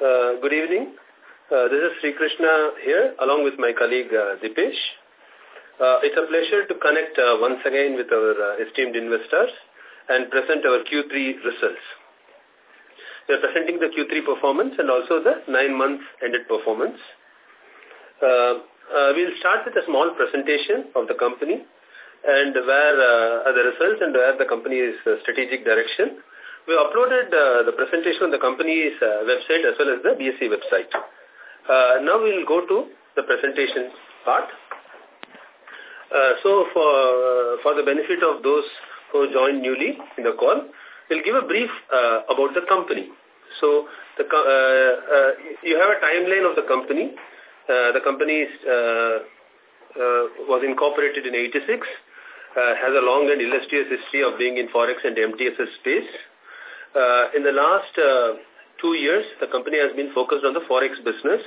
Uh, good evening. Uh, this is Sri Krishna here, along with my colleague uh, Dipesh. Uh, it's a pleasure to connect uh, once again with our uh, esteemed investors and present our Q3 results. We are presenting the Q3 performance and also the nine-month ended performance. Uh, uh, we'll start with a small presentation of the company and where uh, are the results and where the company's uh, strategic direction. We uploaded uh, the presentation on the company's uh, website as well as the BSE website. Uh, now we'll go to the presentation part. Uh, so for, uh, for the benefit of those who joined newly in the call, we'll give a brief uh, about the company. So the, you have a timeline of the company. The company was incorporated in 86, uh, has a long and illustrious history of being in Forex and MTSS space. Uh, in the last uh, two years, the company has been focused on the Forex business.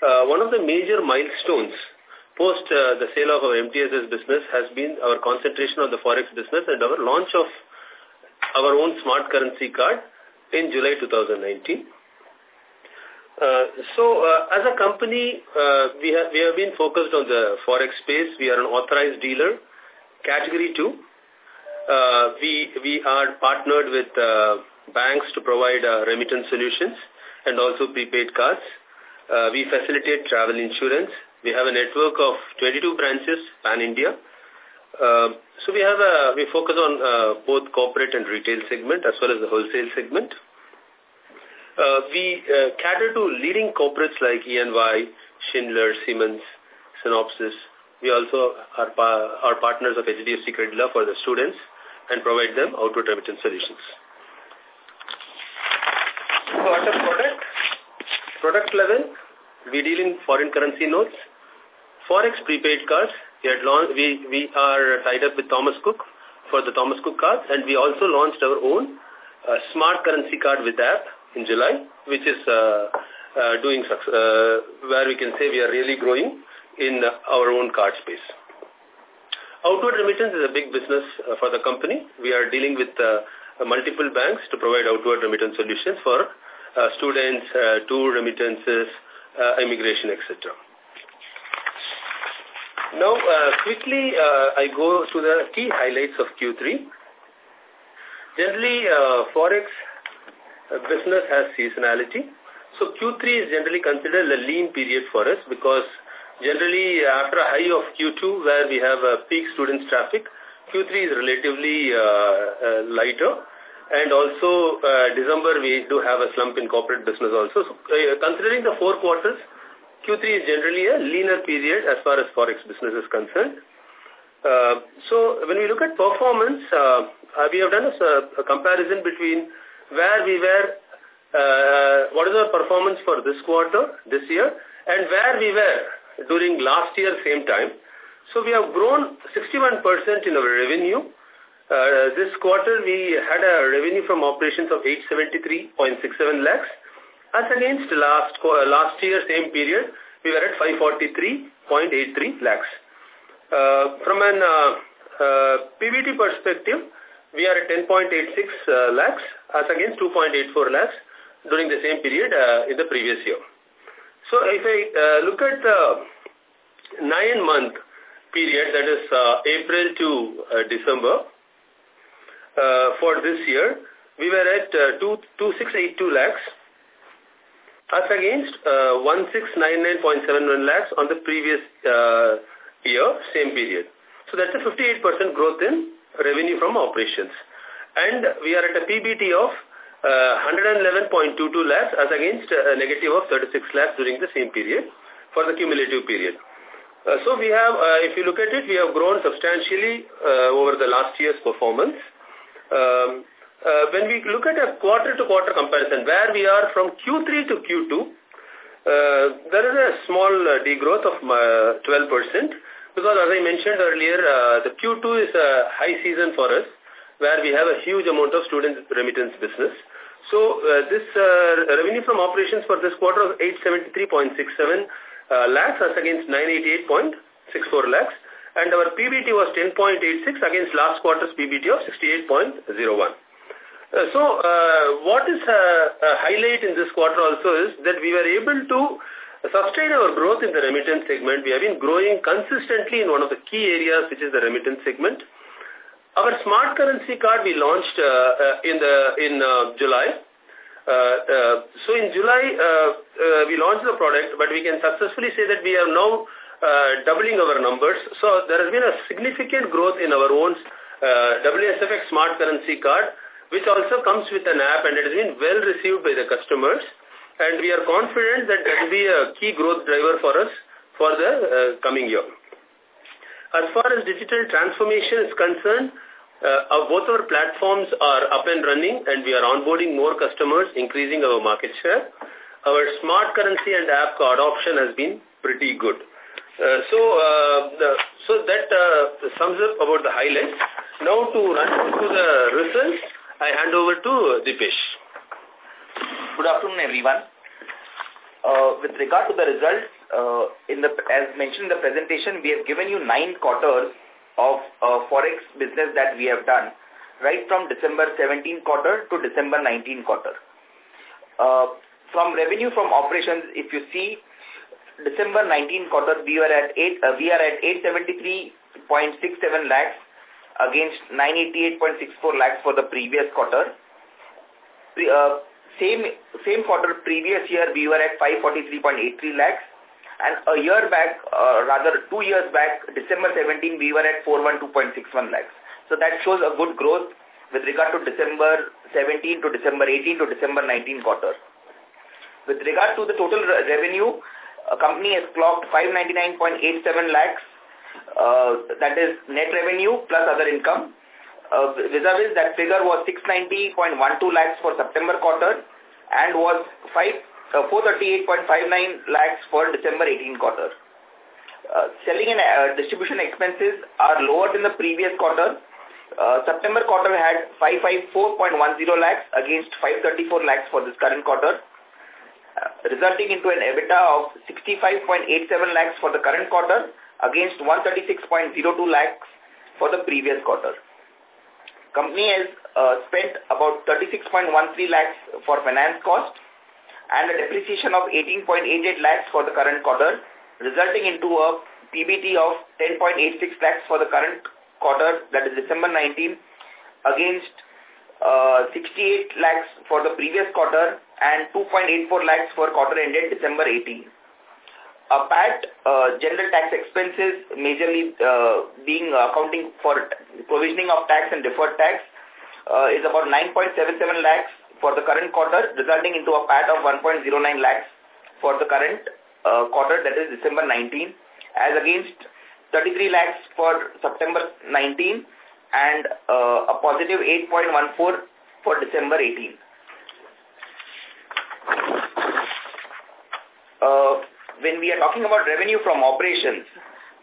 Uh, one of the major milestones post the sale of our MTSS business has been our concentration on the Forex business and our launch of our own smart currency card in July 2019. Uh, so, uh, as a company, uh, we, have, we have been focused on the Forex space. We are an authorized dealer, category 2. Uh, we, we are partnered with uh, banks to provide uh, remittance solutions and also prepaid cards. Uh, we facilitate travel insurance. We have a network of 22 branches pan-India. Uh, so we have a, we focus on uh, both corporate and retail segment as well as the wholesale segment. Uh, we uh, cater to leading corporates like ENY, Schindler, Siemens, Synopsys. We also are, pa are partners of HDFC Credila for the students and provide them outward remittance solutions. So at a product, product level, we deal in foreign currency notes, Forex prepaid cards. We, had launched, we, we are tied up with Thomas Cook for the Thomas Cook card and we also launched our own uh, smart currency card with app in July, which is uh, uh, doing uh, where we can say we are really growing in our own card space. Outward remittance is a big business uh, for the company. We are dealing with uh, multiple banks to provide outward remittance solutions for students, uh, tour remittances, uh, immigration, etc. Now, uh, quickly, uh, I go to the key highlights of Q3. Generally, uh, Forex business has seasonality. So Q3 is generally considered a lean period for us because generally after a high of Q2 where we have a peak students traffic, Q3 is relatively uh, uh, lighter. And also uh, December we do have a slump in corporate business also. So, uh, considering the four quarters, Q3 is generally a leaner period as far as Forex business is concerned. Uh, so when we look at performance, uh, uh we have done a, a, comparison between where we were, uh, what is our performance for this quarter, this year, and where we were during last year same time. So we have grown 61% in our revenue. Uh, this quarter we had a revenue from operations of 873.67 lakhs as against last last year, same period, we were at 543.83 lakhs. Uh, from an uh, uh, PBT perspective, we are at 10.86 uh, lakhs as against 2.84 lakhs during the same period uh, in the previous year. So if I uh, look at the nine-month period, that is uh, April to uh, December, uh, for this year, we were at uh, 2682 lakhs as against uh, 1699.71 lakhs on the previous uh, year, same period. So that's a 58% growth in revenue from operations. And we are at a PBT of uh, 111.22 lakhs as against a negative of 36 lakhs during the same period for the cumulative period. Uh, so we have, uh, if you look at it, we have grown substantially uh, over the last year's performance. Um, uh, when we look at a quarter-to-quarter -quarter comparison, where we are from Q3 to Q2, uh, there is a small uh, degrowth of 12% uh, because as I mentioned earlier, uh, the Q2 is a high season for us where we have a huge amount of student remittance business. So uh, this revenue from operations for this quarter was 873.67 uh, lakhs as against 988.64 lakhs and our PBT was 10.86 against last quarter's PBT of 68.01. Uh, so uh, what is a, a highlight in this quarter also is that we were able to sustain our growth in the remittance segment. We have been growing consistently in one of the key areas, which is the remittance segment. Our smart currency card we launched uh, uh, in the in uh, July. Uh, uh, so in July, uh, uh, we launched the product, but we can successfully say that we are now uh, doubling our numbers. So there has been a significant growth in our own uh, WSFX smart currency card which also comes with an app and it has been well received by the customers. And we are confident that that will be a key growth driver for us for the uh, coming year. As far as digital transformation is concerned, uh, both our platforms are up and running and we are onboarding more customers, increasing our market share. Our smart currency and app adoption has been pretty good. Uh, so, uh, the, so that uh, sums up about the highlights. Now to run through the results, I hand over to Dipesh. Good afternoon, everyone. Uh, with regard to the results, uh, in the as mentioned in the presentation, we have given you nine quarters of uh, forex business that we have done, right from December 17 quarter to December 19 quarter. Uh, from revenue from operations, if you see December 19 quarter, we were at eight. Uh, we are at 873.67 lakhs against 988.64 lakhs for the previous quarter. Uh, same same quarter previous year, we were at 543.83 lakhs. And a year back, uh, rather two years back, December 17, we were at 412.61 lakhs. So that shows a good growth with regard to December 17 to December 18 to December 19 quarter. With regard to the total revenue, a company has clocked 599.87 lakhs uh, that is net revenue plus other income. Uh, vis-a-vis that figure was 690.12 lakhs for September quarter and was 5, uh, 438.59 lakhs for December 18 quarter. Uh, selling and uh, distribution expenses are lower than the previous quarter. Uh, September quarter had 554.10 lakhs against 534 lakhs for this current quarter, resulting into an EBITDA of 65.87 lakhs for the current quarter against 136.02 lakhs for the previous quarter. Company has uh, spent about 36.13 lakhs for finance cost and a depreciation of 18.88 lakhs for the current quarter, resulting into a PBT of 10.86 lakhs for the current quarter, that is December 19, against uh, 68 lakhs for the previous quarter and 2.84 lakhs for quarter ended December 18 uh, PAT, uh, general tax expenses, majorly uh, being accounting for provisioning of tax and deferred tax, uh, is about 9.77 lakhs for the current quarter, resulting into a PAT of 1.09 lakhs for the current uh, quarter, that is December 19, as against 33 lakhs for September 19 and uh, a positive 8.14 for December 18. When we are talking about revenue from operations,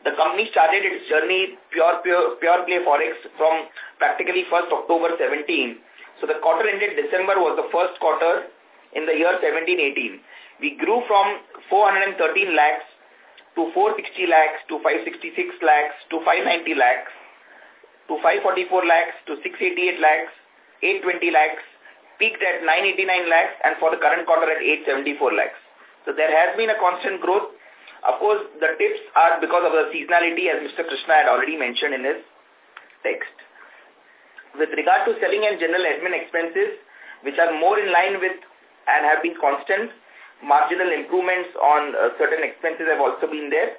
the company started its journey pure, pure, pure play forex from practically 1st October 17. So the quarter ended December was the first quarter in the year 17-18. We grew from 413 lakhs to 460 lakhs to 566 lakhs to 590 lakhs to 544 lakhs to 688 lakhs, 820 lakhs, peaked at 989 lakhs and for the current quarter at 874 lakhs. So there has been a constant growth. Of course, the tips are because of the seasonality as Mr. Krishna had already mentioned in his text. With regard to selling and general admin expenses, which are more in line with and have been constant, marginal improvements on uh, certain expenses have also been there.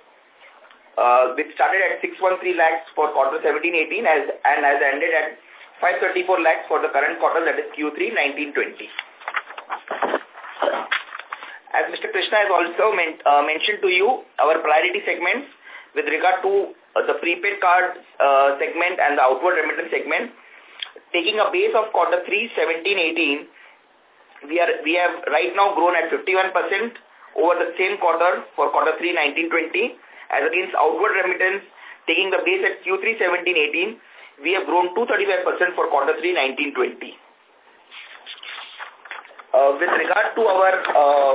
Uh, which started at 613 lakhs for quarter 17-18 as, and has ended at 534 lakhs for the current quarter that is Q3 1920. As Mr. Krishna has also men uh, mentioned to you, our priority segments with regard to uh, the prepaid card uh, segment and the outward remittance segment, taking a base of quarter 3, 17, 18, we, are, we have right now grown at 51% over the same quarter for quarter 3, 19, 20, as against outward remittance, taking the base at Q3, 17, 18, we have grown 235% for quarter 3, 19, 20. Uh, with regard to our uh,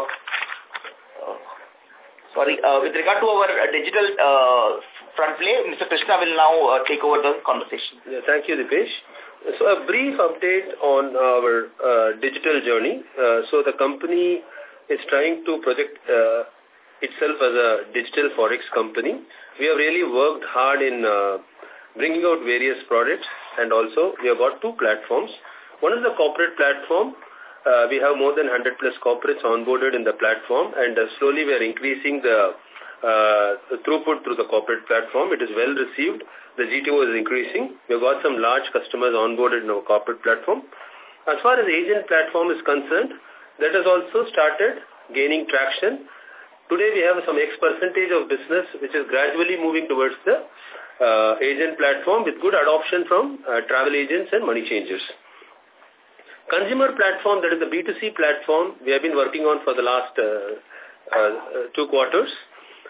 sorry, uh, with regard to our uh, digital uh, front play. Mr. Krishna will now uh, take over the conversation. Yeah, thank you, Dipesh. So a brief update on our uh, digital journey. Uh, so the company is trying to project itself as a digital forex company. We have really worked hard in bringing out various products and also we have got two platforms. One is the corporate platform. Uh, we have more than 100 plus corporates onboarded in the platform and uh, slowly we are increasing the uh, throughput through the corporate platform. It is well received. The GTO is increasing. We've got some large customers onboarded in our corporate platform. As far as agent platform is concerned, that has also started gaining traction. Today we have some X percentage of business which is gradually moving towards the uh, agent platform with good adoption from uh, travel agents and money changers. Consumer platform, that is the B2C platform, we have been working on for the last uh, uh, two quarters.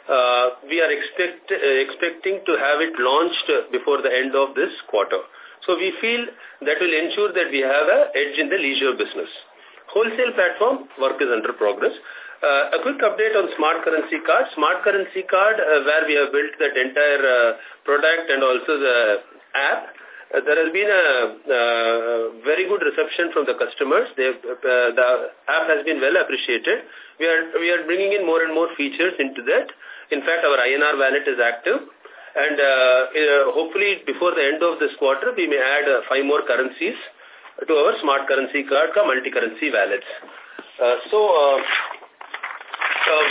Uh, we are expect, uh, expecting to have it launched before the end of this quarter. So we feel that will ensure that we have a edge in the leisure business. Wholesale platform, work is under progress. Uh, a quick update on Smart Currency Card. Smart Currency Card, uh, where we have built that entire uh, product and also the app, uh, there has been a very good reception from the customers. They, uh, the app has been well appreciated. We are, we are bringing in more and more features into that. In fact, our INR wallet is active. And uh, uh, hopefully before the end of this quarter, we may add uh, five more currencies to our smart currency card, multi-currency wallets. Uh, so, uh,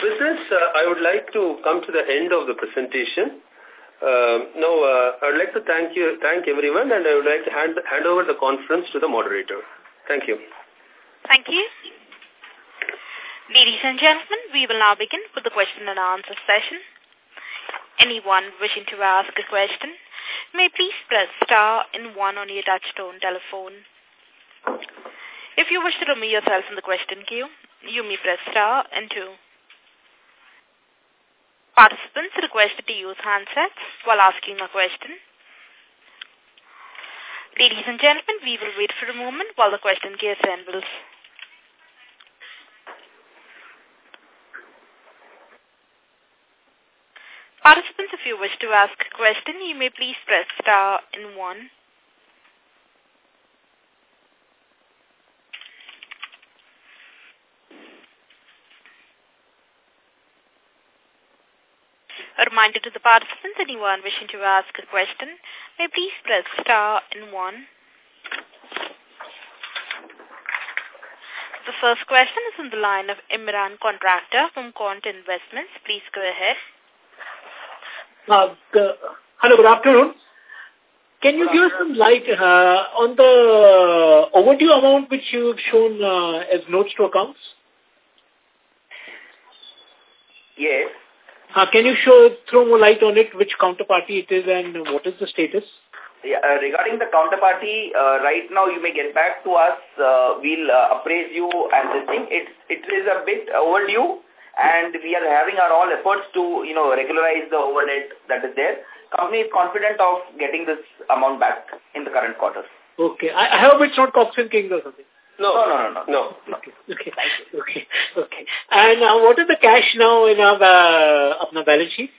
with this, I would like to come to the end of the presentation. Uh, now, uh, I would like to thank you, thank everyone, and I would like to hand, hand over the conference to the moderator. Thank you. Thank you. Ladies and gentlemen, we will now begin with the question and answer session. Anyone wishing to ask a question may please press star and one on your touchtone telephone. If you wish to remove yourself from the question queue, you may press star and two. Participants requested to use handsets while asking a question. Ladies and gentlemen, we will wait for a moment while the question queue assembles. Participants, if you wish to ask a question, you may please press star and one. A reminder to the participants, anyone wishing to ask a question, may please press star and one. The first question is on the line of Imran Contractor from Quant Investments. Please go ahead. Uh, hello, good afternoon. Can you give us some light uh, on the overdue amount which you've shown uh, as notes to accounts? Yes. Uh, can you show throw more light on it, which counterparty it is and what is the status? Yeah, uh, regarding the counterparty, uh, right now you may get back to us. Uh, we'll uh, appraise you and this thing. It, it is a bit overdue and we are having our all efforts to, you know, regularize the overhead that is there. Company is confident of getting this amount back in the current quarter. Okay. I, I hope it's not Cox and Kings or something. No, no, no, no. No. no. Okay. Okay. Okay. Okay. And uh, what is the cash now in our, uh, our balance sheet?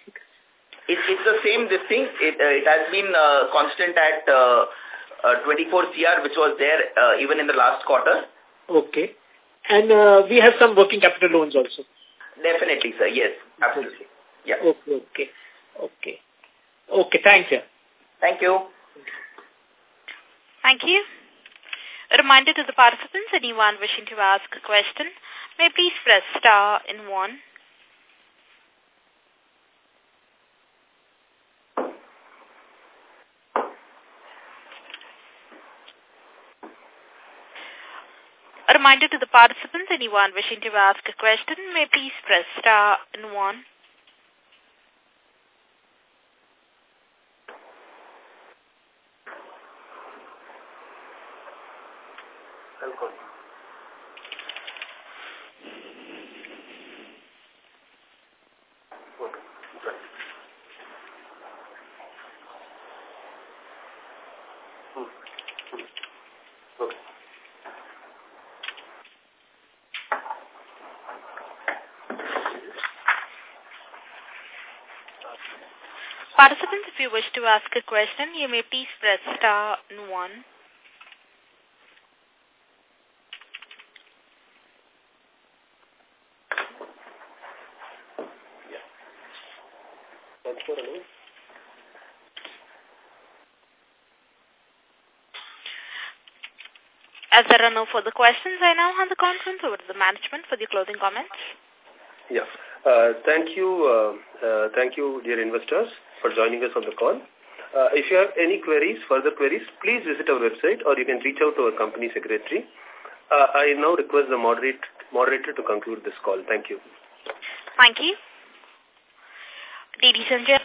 It, it's the same, this thing. It, uh, it has been uh, constant at uh, uh, 24 CR, which was there uh, even in the last quarter. Okay. And uh, we have some working capital loans also. Definitely, sir. Yes, absolutely. Yeah. Okay. Okay. Okay. Okay. Thanks, yeah. Thank you. Thank you. A reminder to the participants, anyone wishing to ask a question, may please press star in one. A reminder to the participants, anyone wishing to ask a question, may please press star and one. Participants, if you wish to ask a question, you may please press star and one. As there are no further questions, I now hand the conference over to the management for the closing comments. Yeah. Uh, thank you, uh, uh, thank you, dear investors, for joining us on the call. Uh, if you have any queries, further queries, please visit our website or you can reach out to our company secretary. Uh, I now request the moderate, moderator to conclude this call. Thank you. Thank you. Ladies and gentlemen,